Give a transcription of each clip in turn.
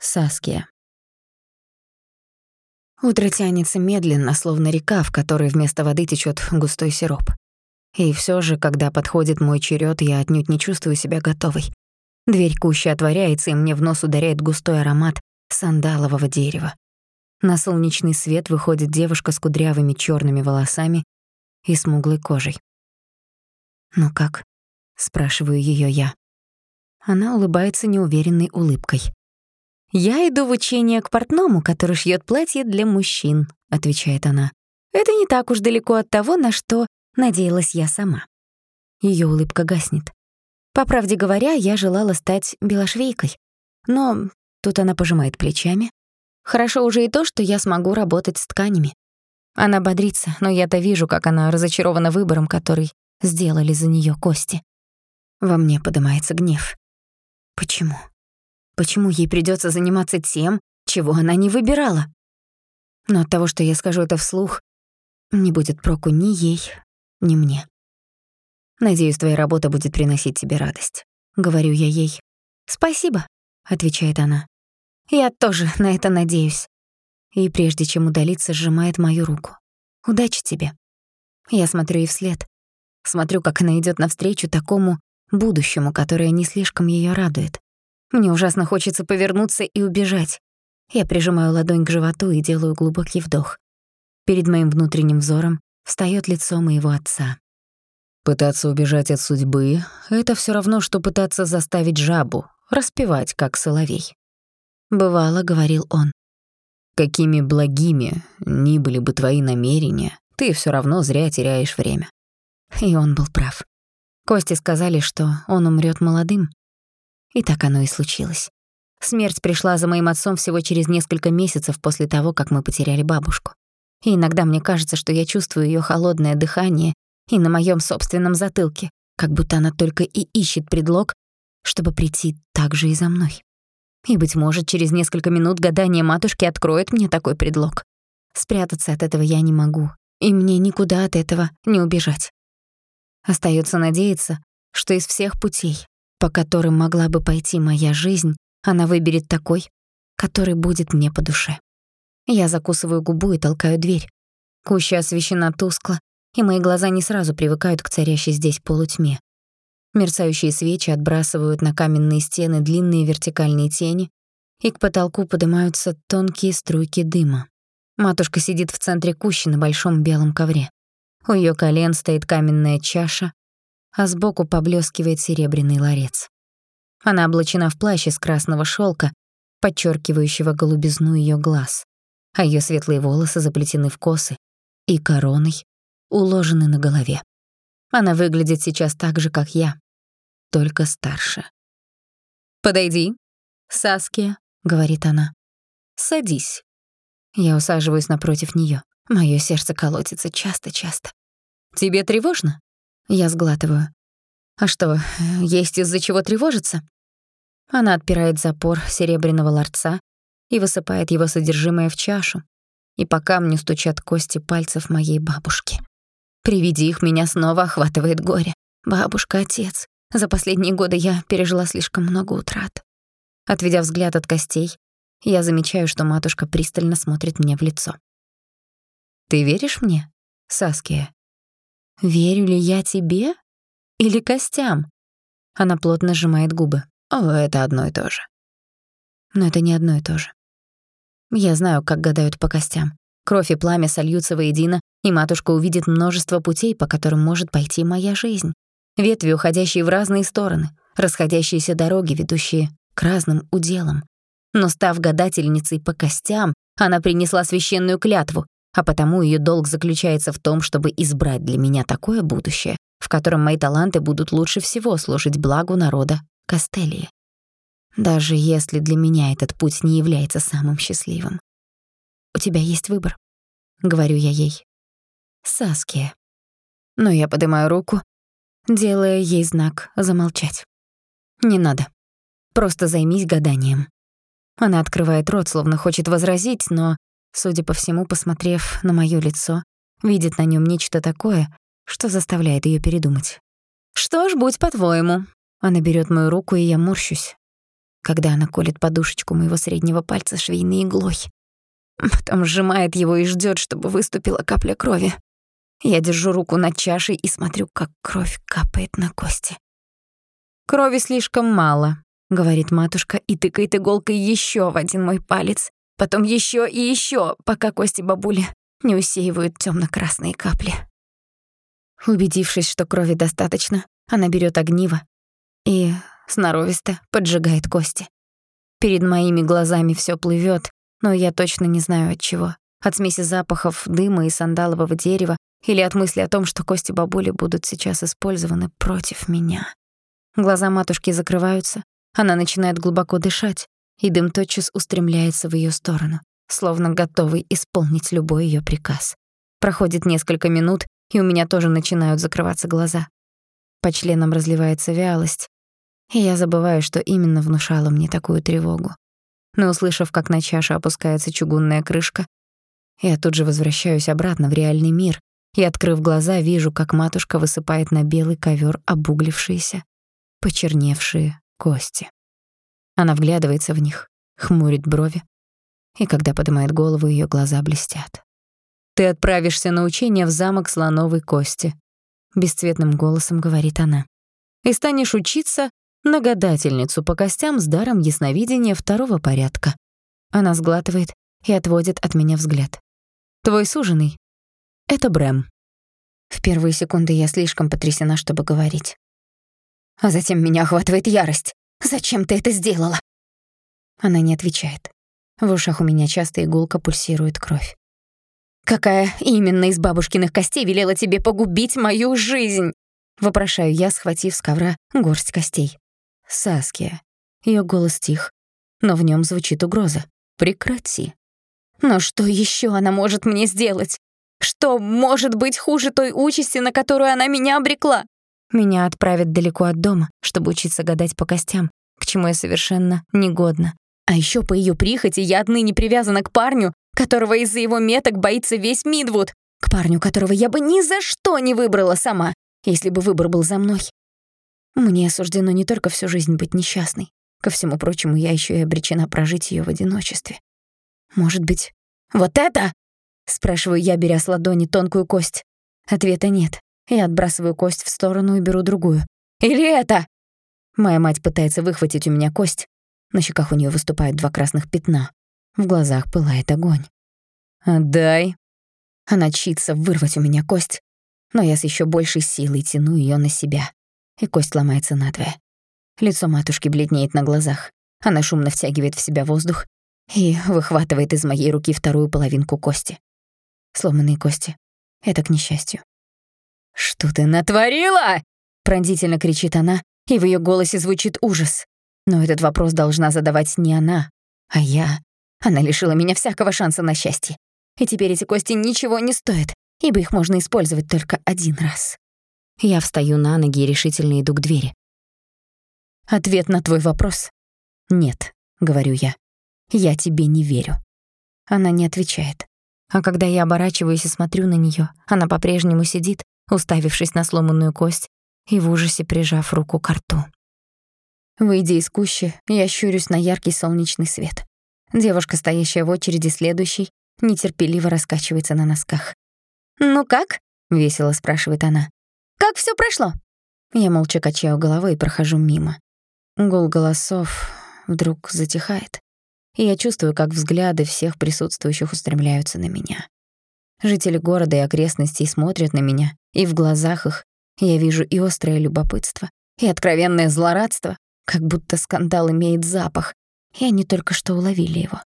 Саския. Утро тянется медленно, словно река, в которой вместо воды течет густой сироп. И все же, когда подходит мой черед, я отнюдь не чувствую себя готовой. Дверь куща отворяется, и мне в нос ударяет густой аромат сандалового дерева. На солнечный свет выходит девушка с кудрявыми черными волосами и смуглой кожей. «Ну как?» — спрашиваю ее я. Она улыбается неуверенной улыбкой. «Я иду в учение к портному, который шьет платье для мужчин», — отвечает она. «Это не так уж далеко от того, на что надеялась я сама». Ее улыбка гаснет. По правде говоря, я желала стать белошвейкой. Но тут она пожимает плечами. Хорошо уже и то, что я смогу работать с тканями. Она бодрится, но я-то вижу, как она разочарована выбором, который сделали за неё кости. Во мне поднимается гнев. Почему? Почему ей придётся заниматься тем, чего она не выбирала? Но от того, что я скажу это вслух, не будет проку ни ей, ни мне. Надеюсь, твоя работа будет приносить тебе радость. Говорю я ей. Спасибо, отвечает она. Я тоже на это надеюсь. И прежде чем удалиться, сжимает мою руку. Удачи тебе. Я смотрю ей вслед. Смотрю, как она идёт навстречу такому будущему, которое не слишком её радует. Мне ужасно хочется повернуться и убежать. Я прижимаю ладонь к животу и делаю глубокий вдох. Перед моим внутренним взором встаёт лицо моего отца. Пытаться убежать от судьбы — это всё равно, что пытаться заставить жабу распевать, как соловей. Бывало, говорил он. Какими благими ни были бы твои намерения, ты всё равно зря теряешь время. И он был прав. Кости сказали, что он умрёт молодым, и так оно и случилось. Смерть пришла за моим отцом всего через несколько месяцев после того, как мы потеряли бабушку. И иногда мне кажется, что я чувствую её холодное дыхание и на моём собственном затылке, как будто она только и ищет предлог, чтобы прийти так же и за мной. И, быть может, через несколько минут гадание матушки откроет мне такой предлог. Спрятаться от этого я не могу, и мне никуда от этого не убежать. Остаётся надеяться, что из всех путей, по которым могла бы пойти моя жизнь, она выберет такой, который будет мне по душе. Я закусываю губу и толкаю дверь. Куща освещена тускло, и мои глаза не сразу привыкают к царящей здесь полутьме. Мерцающие свечи отбрасывают на каменные стены длинные вертикальные тени, и к потолку поднимаются тонкие струйки дыма. Матушка сидит в центре кущи на большом белом ковре. У её колен стоит каменная чаша, а сбоку поблескивает серебряный ларец. Она облачена в плащ из красного шелка, подчеркивающего голубизну ее глаз, а ее светлые волосы заплетены в косы и короной уложены на голове. Она выглядит сейчас так же, как я, только старше. «Подойди, Саския», — говорит она. «Садись». Я усаживаюсь напротив нее. Моё сердце колотится часто-часто. «Тебе тревожно?» Я сглатываю. А что, есть из-за чего тревожиться? Она отпирает запор серебряного ларца и высыпает его содержимое в чашу, и по камню стучат кости пальцев моей бабушки. При виде их меня снова охватывает горе. Бабушка, отец. За последние годы я пережила слишком много утрат. Отведя взгляд от костей, я замечаю, что матушка пристально смотрит мне в лицо. «Ты веришь мне, Саския?» Верю ли я тебе или костям? Она плотно сжимает губы. Это одно и то же. Но это не одно и то же. Я знаю, как гадают по костям. Кровь и пламя сольются воедино, и матушка увидит множество путей, по которым может пойти моя жизнь. Ветви, уходящие в разные стороны, расходящиеся дороги, ведущие к разным уделам. Но став гадательницей по костям, она принесла священную клятву, а потому ее долг заключается в том, чтобы избрать для меня такое будущее, в котором мои таланты будут лучше всего служить благу народа Кастелии. Даже если для меня этот путь не является самым счастливым. «У тебя есть выбор», — говорю я ей. «Саския». Но я поднимаю руку, делая ей знак замолчать. «Не надо. Просто займись гаданием». Она открывает рот, словно хочет возразить, но судя по всему, посмотрев на моё лицо, видит на нём нечто такое, что заставляет её передумать. «Что ж, будь по-твоему». Она берёт мою руку, и я морщусь. когда она колет подушечку моего среднего пальца швейной иглой. Потом сжимает его и ждет, чтобы выступила капля крови. Я держу руку над чашей и смотрю, как кровь капает на кости. «Крови слишком мало», — говорит матушка и тыкает иголкой еще в один мой палец, потом еще и еще, пока кости бабули не усеивают темно красные капли. Убедившись, что крови достаточно, она берет огниво и сноровисто поджигает кости. Перед моими глазами все плывет, но я точно не знаю от чего. От смеси запахов, дыма и сандалового дерева или от мысли о том, что кости бабули будут сейчас использованы против меня. Глаза матушки закрываются, она начинает глубоко дышать, и дым тотчас устремляется в ее сторону, словно готовый исполнить любой ее приказ. Проходит несколько минут, и у меня тоже начинают закрываться глаза. По членам разливается вялость, и я забываю, что именно внушало мне такую тревогу. Но услышав, как на чашу опускается чугунная крышка, я тут же возвращаюсь обратно в реальный мир и, открыв глаза, вижу, как матушка высыпает на белый ковер обуглившиеся, почерневшие кости. Она вглядывается в них, хмурит брови, и когда поднимает голову, ее глаза блестят. «Ты отправишься на учение в замок слоновой кости», — бесцветным голосом говорит она. «И станешь учиться на гадательницу по костям с даром ясновидения второго порядка». Она сглатывает и отводит от меня взгляд. «Твой суженый — это Брэм». В первые секунды я слишком потрясена, чтобы говорить. А затем меня охватывает ярость. «Зачем ты это сделала?» Она не отвечает. В ушах у меня часто иголка пульсирует кровь. «Какая именно из бабушкиных костей велела тебе погубить мою жизнь?» Вопрошаю я, схватив с ковра горсть костей. «Саския». Её голос тих, но в нём звучит угроза. «Прекрати». «Но что ещё она может мне сделать? Что может быть хуже той участи, на которую она меня обрекла?» Меня отправят далеко от дома, чтобы учиться гадать по костям, к чему я совершенно негодна. А ещё по её прихоти я отныне привязана к парню, которого из-за его меток боится весь Мидвуд, к парню, которого я бы ни за что не выбрала сама, если бы выбор был за мной. Мне суждено не только всю жизнь быть несчастной. Ко всему прочему, я ещё и обречена прожить её в одиночестве. Может быть, вот это? Спрашиваю я, беря с ладони тонкую кость. Ответа нет. Я отбрасываю кость в сторону и беру другую. Или это? Моя мать пытается выхватить у меня кость. На щеках у неё выступают два красных пятна. В глазах пылает огонь. «Отдай». Она чится вырвать у меня кость, но я с ещё большей силой тяну её на себя, и кость ломается надвое. Лицо матушки бледнеет на глазах. Она шумно втягивает в себя воздух и выхватывает из моей руки вторую половинку кости. Сломанные кости — это к несчастью. «Что ты натворила?» — пронзительно кричит она, и в её голосе звучит ужас. Но этот вопрос должна задавать не она, а я. Она лишила меня всякого шанса на счастье. И теперь эти кости ничего не стоят, ибо их можно использовать только один раз. Я встаю на ноги и решительно иду к двери. Ответ на твой вопрос — нет, говорю я. Я тебе не верю. Она не отвечает. А когда я оборачиваюсь и смотрю на неё, она по-прежнему сидит, уставившись на сломанную кость и в ужасе прижав руку к рту. Выйдя из кущи, я щурюсь на яркий солнечный свет. Девушка, стоящая в очереди следующей, нетерпеливо раскачивается на носках. «Ну как?» — весело спрашивает она. «Как всё прошло?» Я молча качаю головой и прохожу мимо. Гул голосов вдруг затихает, и я чувствую, как взгляды всех присутствующих устремляются на меня. Жители города и окрестностей смотрят на меня, и в глазах их я вижу и острое любопытство, и откровенное злорадство, как будто скандал имеет запах, и они только что уловили его.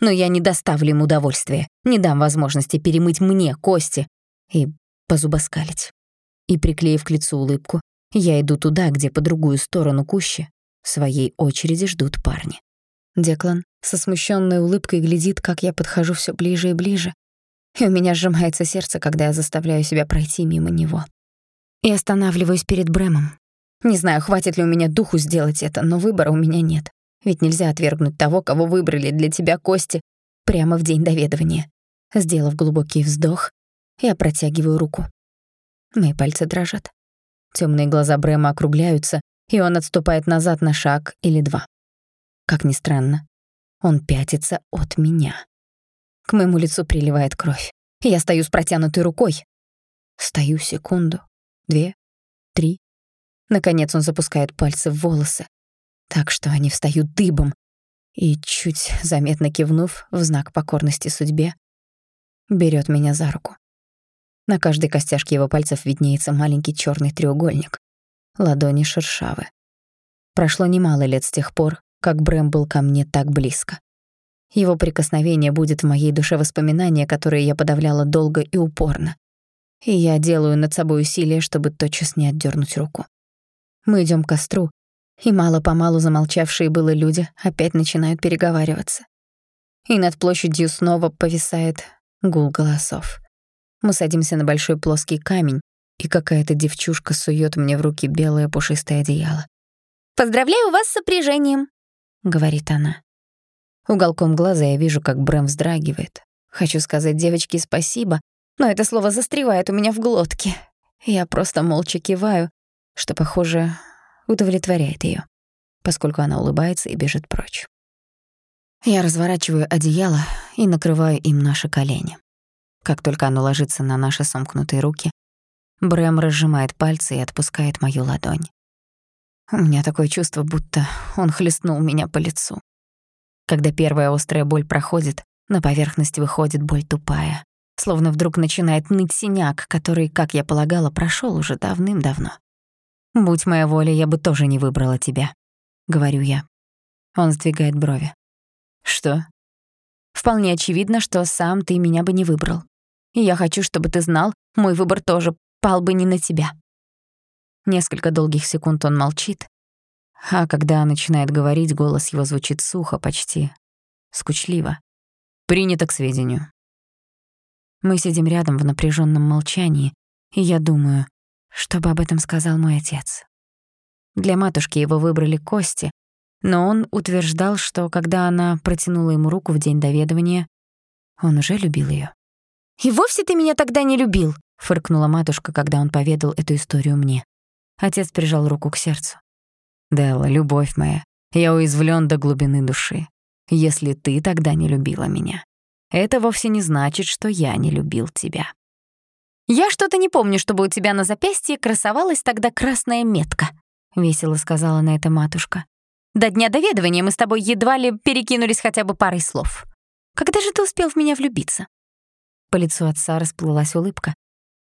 Но я не доставлю им удовольствия, не дам возможности перемыть мне кости и позубоскалить. И, приклеив к лицу улыбку, я иду туда, где по другую сторону кущи в своей очереди ждут парни. Деклан со смущенной улыбкой глядит, как я подхожу все ближе и ближе, и у меня сжимается сердце, когда я заставляю себя пройти мимо него. И останавливаюсь перед Брэмом. Не знаю, хватит ли у меня духу сделать это, но выбора у меня нет. Ведь нельзя отвергнуть того, кого выбрали для тебя кости прямо в день доведывания. Сделав глубокий вздох, я протягиваю руку. Мои пальцы дрожат. Темные глаза Брэма округляются, и он отступает назад на шаг или два. Как ни странно, он пятится от меня. Моему лицу приливает кровь. Я стою с протянутой рукой. Стою секунду, две, три. Наконец он запускает пальцы в волосы, так что они встают дыбом. И, чуть заметно кивнув в знак покорности судьбе, берет меня за руку. На каждой костяшке его пальцев виднеется маленький черный треугольник. Ладони шершавы. Прошло немало лет с тех пор, как Брэм был ко мне так близко. Его прикосновение будет в моей душе воспоминания, которые я подавляла долго и упорно. И я делаю над собой усилие, чтобы тотчас не отдернуть руку. Мы идем к костру, и мало-помалу замолчавшие было люди опять начинают переговариваться. И над площадью снова повисает гул голосов. Мы садимся на большой плоский камень, и какая-то девчушка сует мне в руки белое пушистое одеяло. «Поздравляю вас с сопряжением», — говорит она. Уголком глаза я вижу, как Брэм вздрагивает. Хочу сказать девочке спасибо, но это слово застревает у меня в глотке. Я просто молча киваю, что, похоже, удовлетворяет ее, поскольку она улыбается и бежит прочь. Я разворачиваю одеяло и накрываю им наши колени. Как только оно ложится на наши сомкнутые руки, Брэм разжимает пальцы и отпускает мою ладонь. У меня такое чувство, будто он хлестнул меня по лицу. Когда первая острая боль проходит, на поверхность выходит боль тупая, словно вдруг начинает ныть синяк, который, как я полагала, прошел уже давным-давно. «Будь моя воля, я бы тоже не выбрала тебя», — говорю я. Он сдвигает брови. «Что?» «Вполне очевидно, что сам ты меня бы не выбрал. И я хочу, чтобы ты знал, мой выбор тоже пал бы не на тебя». Несколько долгих секунд он молчит, а когда начинает говорить, голос его звучит сухо, почти скучливо. «Принято к сведению». Мы сидим рядом в напряженном молчании, и я думаю, что бы об этом сказал мой отец. Для матушки его выбрали Кости, но он утверждал, что когда она протянула ему руку в день доведывания, он уже любил ее. «И вовсе ты меня тогда не любил!» — фыркнула матушка, когда он поведал эту историю мне. Отец прижал руку к сердцу. «Делла, любовь моя, я уязвлен до глубины души. Если ты тогда не любила меня, это вовсе не значит, что я не любил тебя». «Я что-то не помню, чтобы у тебя на запястье красовалась тогда красная метка», — весело сказала на это матушка. «До дня доведывания мы с тобой едва ли перекинулись хотя бы парой слов. Когда же ты успел в меня влюбиться?» По лицу отца расплылась улыбка.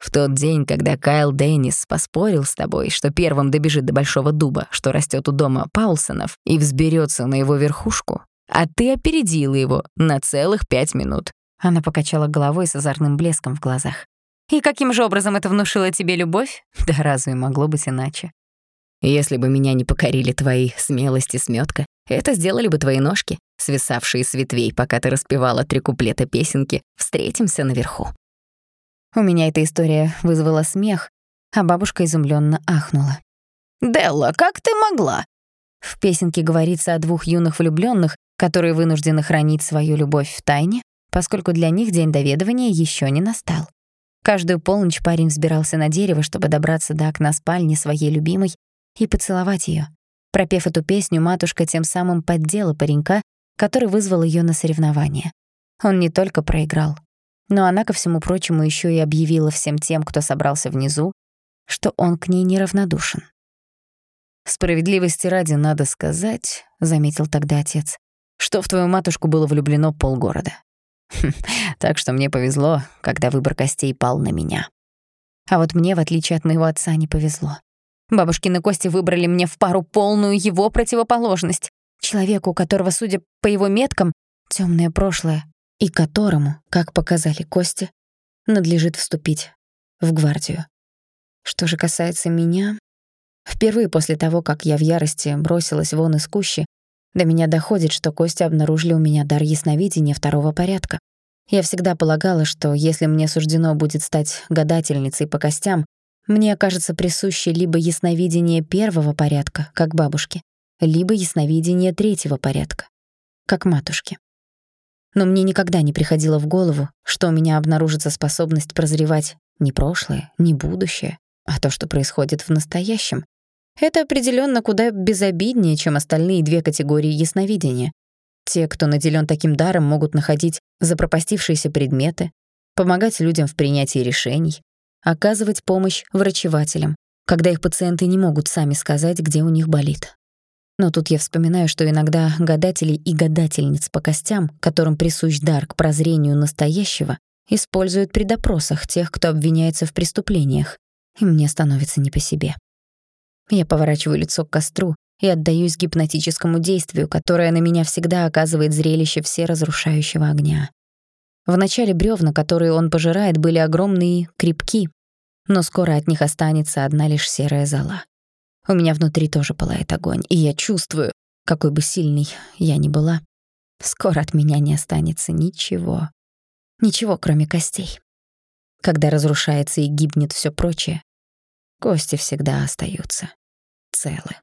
«В тот день, когда Кайл Деннис поспорил с тобой, что первым добежит до большого дуба, что растет у дома Паулсонов, и взберется на его верхушку, а ты опередила его на целых пять минут». Она покачала головой с озорным блеском в глазах. «И каким же образом это внушило тебе любовь? Да разве могло быть иначе?» «Если бы меня не покорили твои смелость и смётка, это сделали бы твои ножки, свисавшие с ветвей, пока ты распевала три куплета песенки «Встретимся наверху». У меня эта история вызвала смех, а бабушка изумленно ахнула. «Делла, как ты могла?» В песенке говорится о двух юных влюбленных, которые вынуждены хранить свою любовь в тайне, поскольку для них день доведывания еще не настал. Каждую полночь парень взбирался на дерево, чтобы добраться до окна спальни своей любимой и поцеловать ее. Пропев эту песню, матушка тем самым поддела паренька, который вызвал ее на соревнование. Он не только проиграл, но она, ко всему прочему, еще и объявила всем тем, кто собрался внизу, что он к ней неравнодушен. «Справедливости ради надо сказать», — заметил тогда отец, «что в твою матушку было влюблено полгорода. Хм, так что мне повезло, когда выбор костей пал на меня. А вот мне, в отличие от моего отца, не повезло. Бабушкины кости выбрали мне в пару полную его противоположность. Человеку, у которого, судя по его меткам, темное прошлое, и которому, как показали кости, надлежит вступить в гвардию. Что же касается меня, впервые после того, как я в ярости бросилась вон из кущи, до меня доходит, что кости обнаружили у меня дар ясновидения второго порядка. Я всегда полагала, что если мне суждено будет стать гадательницей по костям, мне окажется присуще либо ясновидение первого порядка, как бабушке, либо ясновидение третьего порядка, как матушке. Но мне никогда не приходило в голову, что у меня обнаружится способность прозревать не прошлое, не будущее, а то, что происходит в настоящем, Это определенно куда безобиднее, чем остальные две категории ясновидения. Те, кто наделен таким даром, могут находить запропастившиеся предметы, помогать людям в принятии решений, оказывать помощь врачевателям, когда их пациенты не могут сами сказать, где у них болит. Но тут я вспоминаю, что иногда гадатели и гадательниц по костям, которым присущ дар к прозрению настоящего, используют при допросах тех, кто обвиняется в преступлениях, и мне становится не по себе. Я поворачиваю лицо к костру и отдаюсь гипнотическому действию, которое на меня всегда оказывает зрелище всеразрушающего огня. Вначале бревна, которые он пожирает, были огромные, крепки, но скоро от них останется одна лишь серая зола. У меня внутри тоже пылает огонь, и я чувствую, какой бы сильной я ни была, скоро от меня не останется ничего. Ничего, кроме костей. Когда разрушается и гибнет все прочее, кости всегда остаются целы.